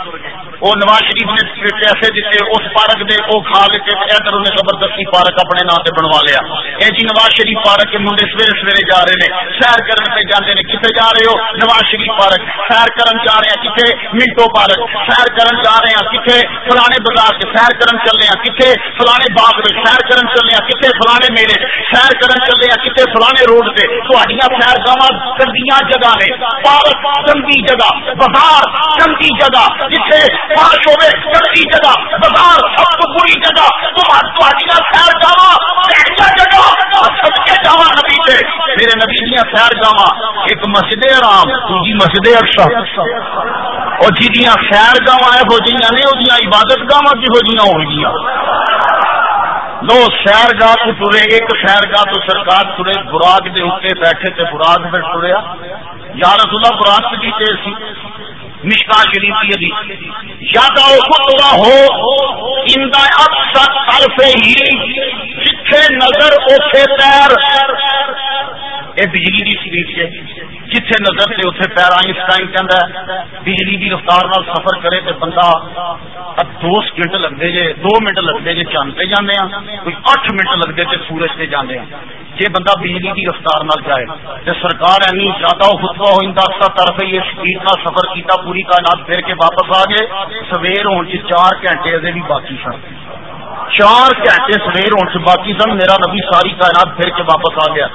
Speaker 1: وہ نواز شریف نے پیسے دیتے اس پارک دے وہ کھا لیتے ادھر انہیں زبردستی پارک اپنے نام سے بنوا لیا اے جی نواز شریف پارک کے منڈے سویرے سویرے جا رہے ہیں سیر کرنے پہ جانے نے کتنے جا رہے ہو نواز شریف پارک سیر کرن جا رہے ہیں کتنے منٹو پارک۔ سیر کرن جا رہے ہیں کتنے فلانے بازار سے سیر کرن چل رہے ہیں کتنے فلانے باغ میں سیر کرن چل رہے ہیں کتنے فلانے میلے سیر کرن چل رہے ہیں کتنے فلانے روڈ سے تھوڑیاں سیر گاہ گندیاں جگہ نے، پارک گندی جگہ، بازار گندی جگہ جتنے پارک ہوئے گندی جگہ، بازار سب تو بری جگہ تمہاری سیر جاوا جگہ سب کے جاوا نبی سے میرے نبی دیا سیر جاوا ایک مسجد آرام دوجی مسجد ارشا اور جی سیر گاواں یہو جی نے وہ عبادت گاواں کہو جی ہو گیا۔ دو سیر گاہ تو ٹرے ایک سیر گاہ تو سرکار ٹرے براغ دے اتنے بیٹھے تے براغ پہ ٹریا یا رسول اللہ براغ کی تے سی۔ مشکا شریف کی حدیث یا تو خطبہ ہو ان کا اکثر طرف ہی، جتھے نظر اوتھے پیر۔ اے بجلی دی شریف ہے جتھے نظر سے اتنے پیر آئنسٹائن کہندا ہے بجلی دی رفتار نال سفر کرے تے بندہ دو سکنٹ لگتے جے، دو منٹ لگتے جے چند پہ جانے ہیں کوئی اٹھ منٹ لگتے تے سورج پہ جانے ہیں جی بندہ بجلی کی رفتار نال جائے تو سرکار اینی زیادہ خطبہ ہو اندازہ طرف یہ سپیڈ کا سفر کیتا پوری کائنات پھر کے واپس آ گئے۔ سویر ہونے چار گھنٹے ادے بھی باقی سن۔ چار گھنٹے سویر ہونے سے باقی سن، میرا نبی ساری کائنات پھر کے واپس آ گیا۔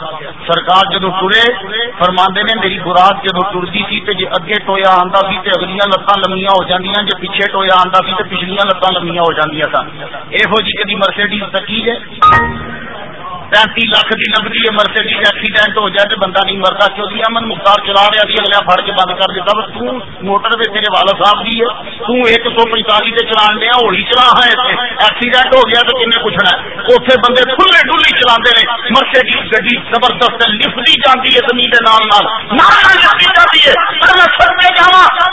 Speaker 1: سرکار جدو ٹرے، فرماندے نے میری براد جدو ٹرتی سی تے جی اگے ٹویا آندا سی تے اگلیاں لتاں لمیاں ہو جاندیاں، جے پیچھے ٹویا آندا سی تے پچھلیاں لتاں لمیاں ہو جاندیاں سن۔ ایہو جی کدی مرسیڈیز تکی ہے؟ پینتی لاکھ کی لگتی ہے مرسیڈیز ایکسیڈنٹ ہو جائے تو بندہ نہیں مرتا کیونکہ جی؟ امن مختار چلا رہا سی اگلا فڑ کے بند کر دیتا، بس تو موٹر پہ تیرے والد صاحب بھی ہے۔ تو ایک سو پینتالی سے چلا دیا ہولی چلا ہے ایکسیڈنٹ ہو گیا تو کن پوچھنا ہے۔ اتنے بندے کھلے ڈلی چلا رہے۔ مرسیڈیز گڈی زبردست لفٹ دی جاتی ہے زمین کے نال نال۔ جاتی ہے۔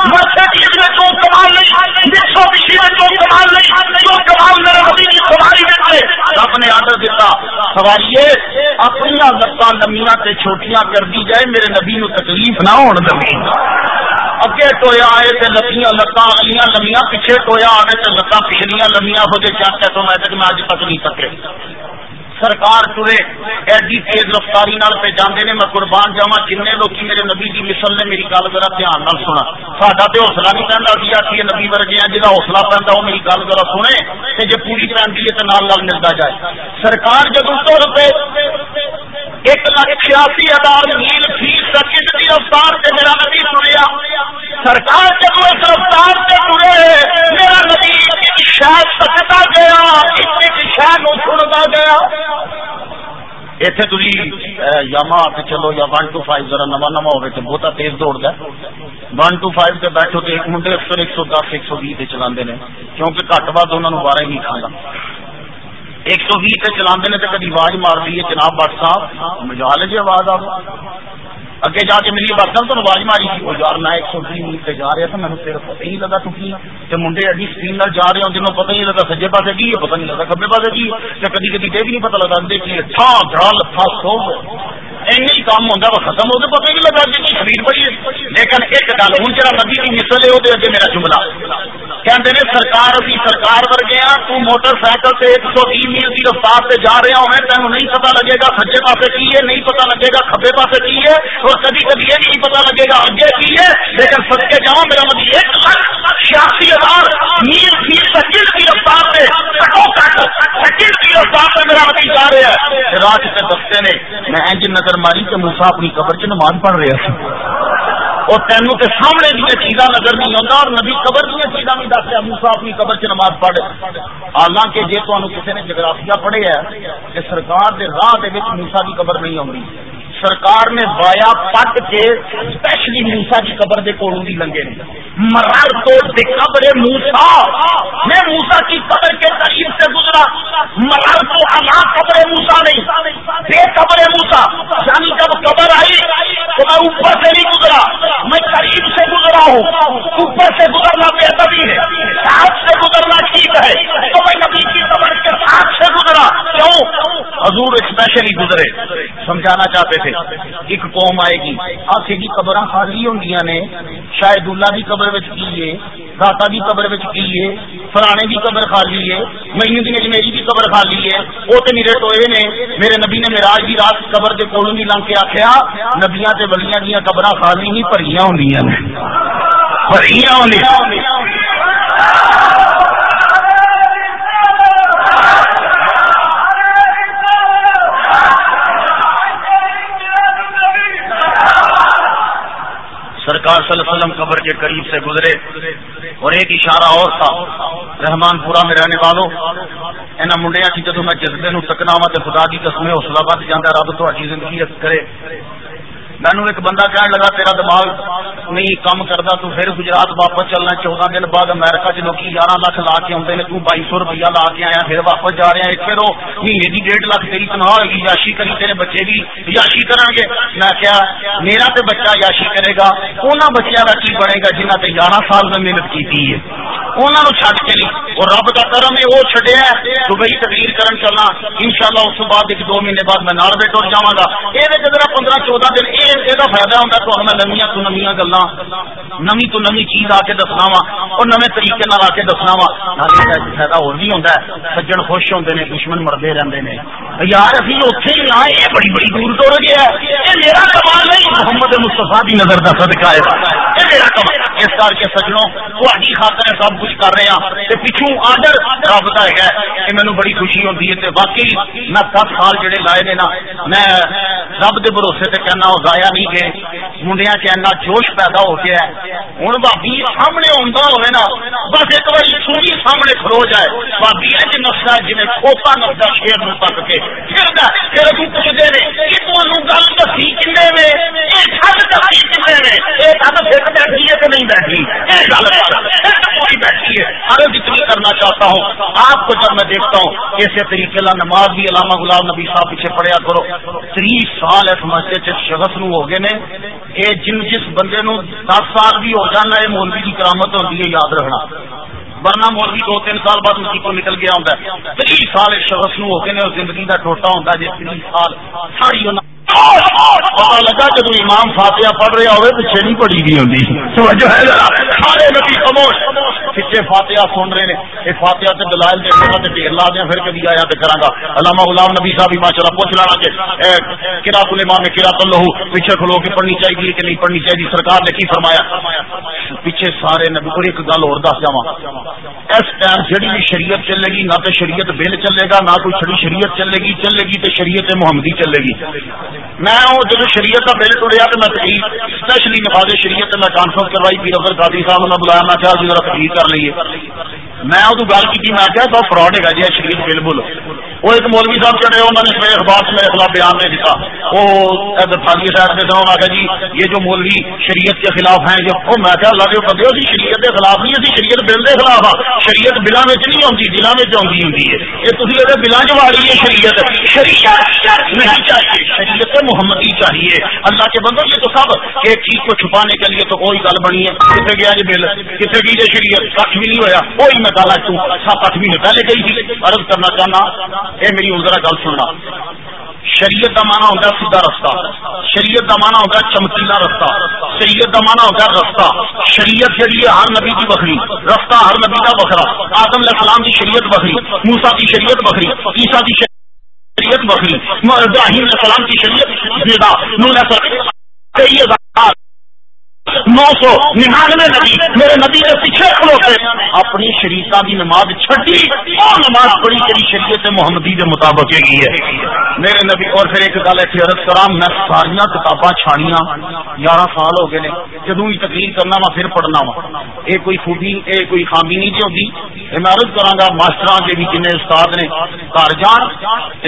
Speaker 1: مرسیڈیز میں جو کمال نہیں مکسو پچھلی میں جو کمال نہیں، جو کمال میرے نبی کی سواری میں رب نے آڈر دیتا، سواری چاہیے اپنی لتان لمیاں تے چھوٹیاں کر دی جائے، میرے نبی نو تکلیف نہ ہون دمی اگے ٹویا آئے تے لتیاں لتاں، اگلیاں لمیاں پیچھے ٹویا آئے تے لتاں، پچھلیاں لمیاں ہو جائے چاہتا تو میں میں اج تک نہیں سکے سرکار ٹرے ایڈی جی تیز رفتاری نال پہ جانے نے، میں قربان جاوا جن لوگ میرے نبی جی کی مسل نے میری گل ذرا دھیان نال سنا۔ ساڈا تو حوصلہ نہیں پہنتا سی آخی نبی ورگے ہیں جہاں حوصلہ پہنتا وہ میری گل ذرا سنے تے جے پوری پہنتی ہے تو نال نال ملتا جائے۔ سرکار جب تر پہ ایک لاکھ چھیاسی ہزار میل فی سیکنڈ کی رفتار سے میرا نبی سنیا، سرکار جب اتنے تھی یاما چلو یا ون ٹو فائیو ذرا نواں نواں ہوئے تو بہت تیز دوڑ ہے ون ٹو فائیو سے بیٹھو تو ایک منڈے اکثر ایک سو دس ایک سو بھی چلا کیونکہ گھٹ ود انہوں نے بارہ ہی کھانا ایک سو بھی چلا کدی آواز مار دی ہے جناب بٹ صاحب مجال جی آواز آپ اگے جا کے میری بات تو آواز ماری۔ تھی وہ یار، میں ایک سو بھی میل سے جا رہا تھا، میں تیرا پتہ ہی لگا ٹوٹی تو منڈے ایڈی اسپین نال جا رہے ہوں، جنہوں پتہ نہیں لگا، سجے پاسے کی ہے، پتہ نہیں لگا کبے پاسے کی ہے۔ کدی کدی یہ بھی نہیں پتہ لگا دیکھیے تھا جڑا لفا سو۔ این کام ہوتا وہ ختم ہو گیا پتہ نہیں لگا جی خرید پڑی لیکن ایک گل ہوں جا نبی کی مثل ہے وہ اگے میرا جملہ۔ کہتے ہیں سرکار ابھی سرکار ورگے ہاں تو موٹر سائیکل سے ایک سو تین میل کی رفتار سے جا رہا ہوں تینوں نہیں پتا لگے گا سجے پاسے کی ہے، نہیں پتا لگے گا کبے پاسے کی ہے۔ اور کبھی کبھی یہ نہیں پتا لگے گا اگے کی ہے، لیکن سب کے جاؤں میرا مطلب ایک لاکھ چھیاسی ہزار میل فی سیکنڈ کی رفتار سے سیکنڈ کی رفتار سے میرا مطلب جا رہا ہے۔ رات سے دستے نے، میں انجن نظر ماری کہ موسا اپنی قبر چ نماز پڑھ رہا تھا۔ اور تینوں کے سامنے دیا چیزاں نظر نہیں آتا اور نبی قبر دیا چیزاں بھی دسیا موسا اپنی قبر چ نماز پڑھ۔ حالانکہ جی تمہیں کسی نے جگرافیا پڑھے ہے، کہ سرکار کے راہ موسا کی قبر نہیں آتی سرکار نے وایا پٹ کے اسپیشلی موسا کی قبر دے کولوں دی لنگے نے۔ مرر تو قبر موسا میں موسا کی قبر کے قریب سے گزرا۔ مرر تو الا قبر موسا نہیں۔ بے قبر موسا یعنی جب قبر آئی تو میں اوپر سے نہیں گزرا۔ میں قریب سے گزرا ہوں۔ اوپر سے گزرنا بہتری ہے۔ ساتھ سے گزرنا ٹھیک ہے۔ تو میں نبی کی قبر کے ساتھ سے گزرا۔ کیوں؟ حضور اسپیشلی گزرے۔ سمجھانا چاہتے تھے۔ ایک قوم آئے گی۔ آخے کی قبر خالی ہوں نے۔ شاید اللہ کی قبر کی داتا کی قبر کی فلانے کی قبر خالی ہے، مہینوں کی اجمیری کی قبر خالی ہے۔ وہ تو میرے ٹوئے نے، میرے نبی نے میراج کی رات قبر کے کولوں کی لنگ کے آخیا نبیاں تے ولیاں دیا قبر خالی نہیں پریاں ہوں پریاں ہوں سرکار صلی اللہ علیہ وسلم قبر کے قریب سے گزرے اور ایک اشارہ اور تھا رحمان پورا میں رہنے والوں انہوں منڈیا کی جدو میں جذبے نو تکنا وا تو خدا کی قسم حوصلہ بد جانا رب تھی زندگی کرے۔ مینو ایک بندہ کہنے لگا، تیرا دماغ نہیں کام کرتا، تو پھر گجرات واپس چلنا چودہ دن بعد امیرکا چ لوگ گیارہ لاکھ لا کے آتے ہیں تو بائی سو روپیہ لا کے آیا، پھر واپس جا رہے ہیں۔ پھر وہ مہینے کی ڈیڑھ لاکھ تیری تنخواہ ہوگی، یاشی کری تیرے بچے بھی یاشی کریں گے میں کیا، میرا تو بچہ یاشی کرے گا؟ انہوں بچوں کا کی بنے گا جنہ تے گیارہ سال میں محنت کی ہے؟ انہوں چڈ کے نہیں۔ اور رب کا کرم ہے، وہ چڈیا دبئی تقریر کرن چلنا۔ ان شاء اللہ اس بعد ایک دو مہینے بعد میں نال بیٹھ جاواں گا یہ پندرہ چودہ دن، یہ فائدہ ہوتا تو میں نمیا تو نمیا گلا نمی تو نمی چیز آ کے دسنا وا اور نئے طریقے آ کے دسنا وا فائدہ اور بھی ہوتا ہے۔ سجن خوش ہوتے ہیں دشمن مرتے رہتے ہیں یار ابھی اتنے ہی آئے یہ بڑی بڑی دور تو گیا یہ میرا کمال نہیں، محمد مستفا کی نظر کا صدقہ ہے۔ یہ میرا کمال۔ اس کر کے سجنوں تھی خاطر سب کچھ کر رہے ہیں پچھو آڈر رب کا ہے کہ مینو بڑی خوشی ہوتی ہے باقی میں دس سال جڑے لائے نے نا میں رب کے بھروسے سے کہنا وہ ضائع نہیں گئے منڈیا چ جوش پیدا ہو گیا ہوں بابی سامنے آتا ہوئے نا بس ایک بار سونی سامنے کھلو جائے بابی اج نسا جی کھوتا نسا شیر نو تک کے پھر پھر ابھی پوچھتے ہیں کہ تمہیں گل دسی کن میں یہ چھت دسی کن میں یہ چھت پھر بیٹھی ہے کہ نہیں بیٹھی یہ گل کوئی بیٹھی ہے۔ ارے جتنی کرنا چاہتا ہوں، آپ کو جب میں دیکھتا ہوں اسی طریقے کا نماز بھی علامہ غلام نبی صاحب پیچھے پڑھیا کرو۔ تیس سال اس مسجد شخص نو ہو گئے نے۔ یہ جن جس بندے نو دس سال بھی ہو جانا ہے، مولوی کی کرامت ہوتی ہے، یاد رکھنا۔ ورنہ مولوی دو تین سال بعد اسی کو نکل گیا ہوں تیس سال اس شخص نو ہو گئے زندگی کا ٹوٹا ہوں جی تیس سال ساری پتا لگا جب امام فاتحہ پڑھ رہا ہوئے پیچھے نہیں پڑی گئی ہوں سارے نبی خاموش۔ پیچھے فاتحہ سن رہے ہیں۔ یہ فاتحہ سے دلائل دے گا ڈھیر لا دیا پھر کبھی آیا تو کرا گا علامہ غلام نبی صاحب ماشاء اللہ پوچھ لانا کہ کرا کل امام کرا تو لہو پیچھے کھلو کے پڑھنی چاہیے کہ نہیں پڑھنی چاہیے؟ سرکار نے کی فرمایا؟ پیچھے سارے نبی اور ایک گل اور دس جا اس ٹائم جڑی بھی شریعت چلے گی، نہ تو شریعت بل چلے گا، نہ کوئی چھڑی شریعت چلے گی چلے گی تو شریعت محمدی چلے گی۔ میں جب شریعت کا بل ٹوڑیا تو میں اسپیشلی نفاذ شریعت میں کانفرنس کروائی، پیر افر قادری صاحب نے بلایا، میں کیا جی ذرا تقریر کر لیے۔ میں وہ گل کی میں کیا تو فراڈ ہے جی شریعت بالکل وہ ایک مولوی صاحب چڑھے، انہوں نے میرے اخبار سے میرے خلاف بیان دے دیتا وہ فاضی صاحب نے انہوں کہا جی یہ جو مولوی شریعت کے خلاف ہیں جو وہ میں کیا اللہ کے بندے، اسی شریعت کے خلاف نہیں، اسی شریعت بل کے خلاف ہاں شریعت بلا میں نہیں آتی دلوں میں آتی ہوں یہ تھی اگر بلان چ ہے، شریعت شریعت نہیں چاہیے، شریعت محمدی چاہیے۔ اللہ کے بندوں، یہ تو سب ایک چیز کو چھپانے کے لیے تو کوئی گل بنی ہے۔ کتنے گیا جی بل؟ کتنے گئی جی شریعت؟ کچھ بھی نہیں ہوا کوئی میں گل سات آٹھ مہینے پہلے گئی تھی؟ عرض کرنا چاہنا یہ میری ذرا گل سننا۔ شریعت کا مانا ہوتا سیدھا رستہ۔ شریعت کا مانا ہوتا چمکیلا رستہ۔ شریعت کا مانا ہوتا رستہ۔ شریعت جہی ہے ہر نبی کی بکری۔ رستہ ہر نبی کا بکرا۔ آدم علیہ السلام کی شریعت بکری۔ موسا کی شریعت بکری۔ عیسا کی شریعت بکری۔ ابراہیم علیہ السلام کی شریعت کئی ہزار نو سو ننانوے نبی میرے نبی کے پیچھے کھلوتے اپنی شریعت کی نماز چھٹی اور نماز پڑھی تیری شریعت محمدی کے مطابق کی ہے۔ میرے نبی، اور پھر ایک گل ہے عرض کرا میں ساریا کتاباں چھاڑیاں گیارہ سال ہو گئے جدو ہی تقریر کرنا وا، پھر پڑھنا وا۔ یہ کوئی خوبی یہ کوئی خامی نہیں چاہتی میں عرض کرا گا ماسٹر کے بھی جن استاد نے گھر جان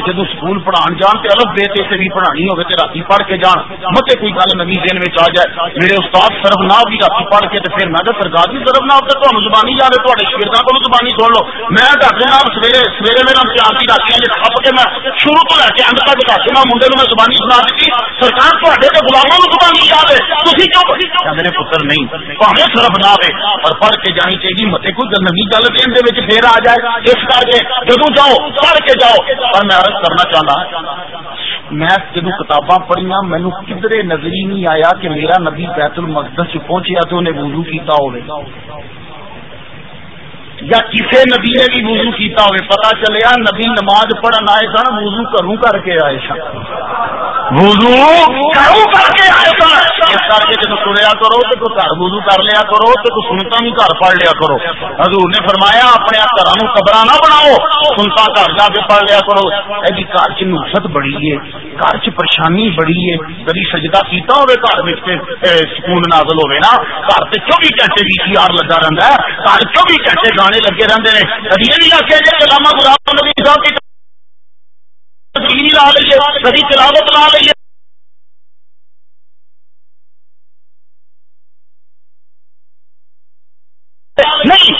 Speaker 1: جدو سکول پڑھان جان تو الگ بے سے بھی پڑھانی ہوگی تو رات پڑھ کے جان مت کوئی گل نمی دن آ جائے۔ میرے استاد جی آپ سرف نہ بھی رات پڑھ کے پھر میں سرکار بھی سرف نہ تو زبانی جا رہے تے شیردا کو زبانی سن لو۔ میں ڈاکٹر نام سویرے سویرے میرا امتحان کی رات تھپ کے میں شروع تو لے کے اند تک ڈاکٹر نام منڈے میں زبانی سنا دیتی۔ سرکار تے تو گلاموں زبانی یاد ہے۔ تھی کیوں میرے پتر نہیں پاوے سرف نہ آئے اور پڑھ کے جانی چاہیے، متے کوئی نمی گل دن پھر آ جائے۔ اس کر کے جدو جاؤ، پڑھ کے جاؤ۔ پر میں عرض کرنا چاہتا میں جدو کتاباں پڑھیاں مینو کدرے نظر ہی نہیں آیا کہ میرا نبی بیت المقدس پہنچیا تو انہیں وضو کیتا ہوئے یا کسی نبی نے بھی وضو کیتا ہوئے پتا چلیا نبی نماز پڑھن آئے سن، وضو کروں کر کے آئے سن۔ وضو کروں کر کے کر کے جب سنیا کرو تو گھر وضو کر لیا کرو تو سنتا بھی گھر پڑھ لیا کرو۔ حضور نے فرمایا اپنے گھر قبر نہ بناؤ سنتا گھر جا کے پڑھ لیا کرو۔ ایسی جی گھر چ نوسط بڑی ہے، گھر چ پریشانی بڑی ہے۔ کدی سجدہ کیتا ہوئے گھر سکون نازل ہوئے نا، گھر سے چوبی گھنٹے وی سی آر لگا رہتا ہے۔ گھر چوبی گھنٹے گانے لگے رہتے ہیں۔ کدی نہیں لگے جی علامہ غلام نبی صاحب کی لا لیے کدی تلاوت لا لیے نہیں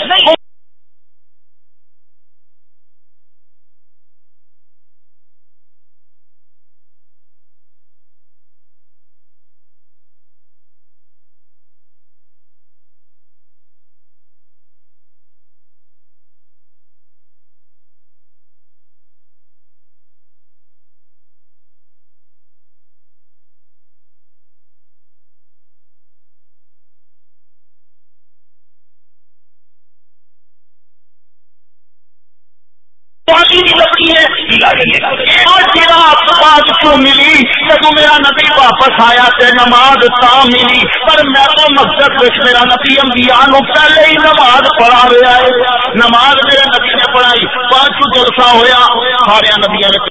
Speaker 1: ملی، جب میرا نبی واپس آیا تے نماز تا ملی، پر میں تو مقصد میرا نبی انبیاء نو پہلے ہی نماز پڑھا رہا ہے۔ نماز میرے نبی نے پڑھائی پانچ جلسہ ہویا، سارے نبیا نے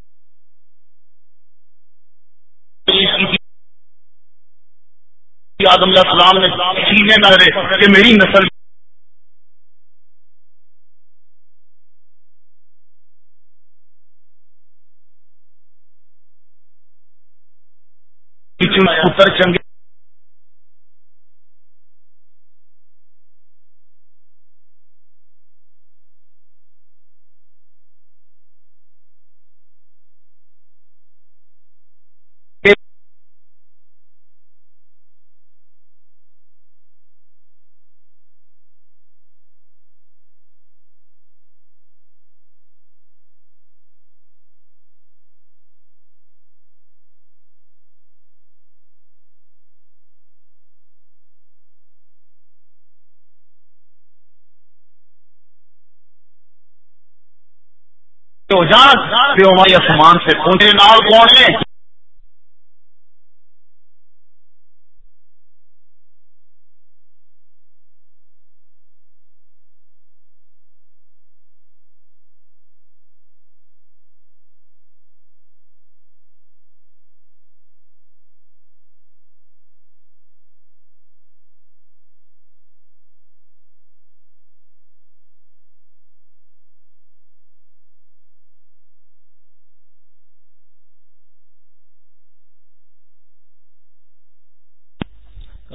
Speaker 1: آدم علیہ السلام نے سینے نہ کہ میری نسل اتر چنگے تو جان پیو آسمان سے پہنچے نال کون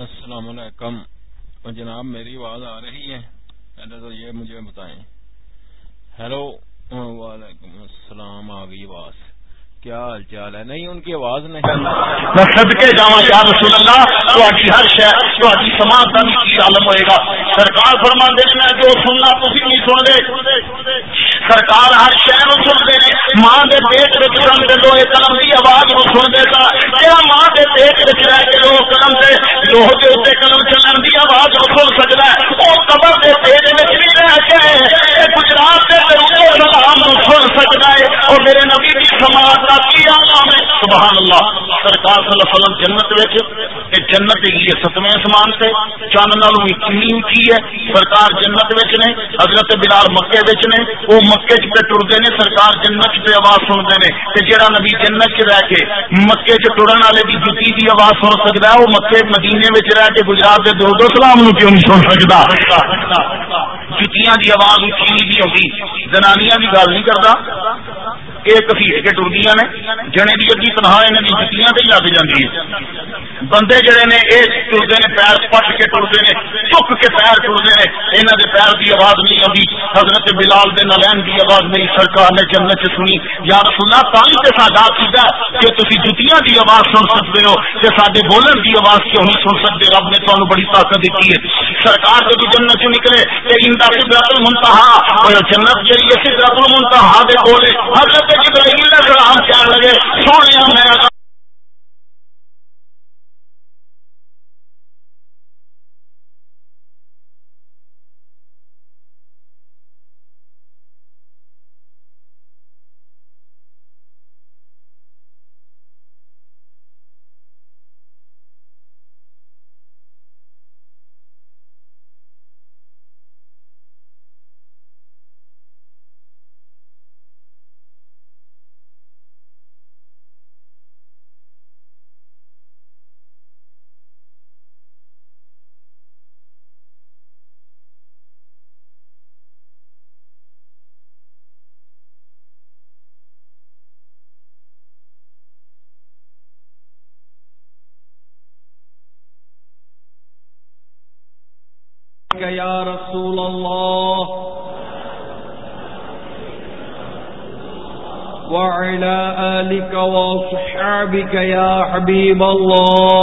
Speaker 1: السلام
Speaker 2: علیکم۔ جناب میری آواز آ رہی ہے؟ پہلے تو یہ مجھے بتائیں۔ ہیلو وعلیکم السلام آ گئی آواز۔ کیا حال چال ہے؟ نہیں، ان کی آواز نہیں۔
Speaker 1: میں صدقے جا یا رسول اللہ تاری ہر شہر تاری سماج کا کی عالم ہوئے گا۔ سرکار فرما دے میں جو سننا تھی نہیں سن دے سرکار ہر شہر سن دے ماں کے پیٹ وچ رن دے لوہے قلم کی آواز نو سن دے گا کیا ماں کے پیٹ رچ رہ کے لوہ قلم سے لوہ کے اتنے قلم چلن کی آواز نو سن سکتا ہے۔ وہ قبر کے پیٹ میں بھی رہ کے گجرات کے سکتا ہے اور میرے نبی کی سماج سبحان اللہ۔ سرکار صلی اللہ علیہ وسلم جنت وچ جنت یہ ستویں اسمان سے چند نالوں اتنی ہے۔ سرکار جنت نے حضرت بلال مکے نے وہ مکے چ ٹرتے نے سرکار جنت چ آواز سنتے ہیں۔ جہاں نبی جنت چ رہ کے مکے چ ٹرن والے کی جتی کی آواز سن سکتا ہے، وہ مکے مدینے وچ رہ کے گجرات کے دو دو سلام کیوں نہیں سن سکتا؟ جتیاں دی آواز اچھی نہیں ہوتی۔ زنانیاں کی گل نہیں کرتا یہ کسیر کے ٹردیاں نے، جنے کی اگی تنہا انہیں جتیاں سے لگ جاتی ہے بندے جڑے نے یہ ٹرتے نے، پیر پٹ کے ٹرتے نے، چک پیر ٹرتے نے یہاں کے پیر کی آواز نہیں آتی حضرت بلال دے نلین کی آواز نہیں۔ سرکار نے جنت سنی۔ یا رسول تالی سے ساڈا کیتا کہ تھی جتیاں کی آواز سن سکتے ہو، کہ سارے بولن کی آواز کیوں نہیں سن سکتے رب نے تمہیں بڑی طاقت دیتی ہے۔ سرکار جب جنت چ نکلے کہ ان کا سدرت المنتہا۔ اور جنت جی سدرت المنتہا دے بولے حضرت جبرائیل علیہ السلام کہنے لگے سونے میں
Speaker 3: يا رسول اللہ وعلى آلك وصحابك يا حبيب الله.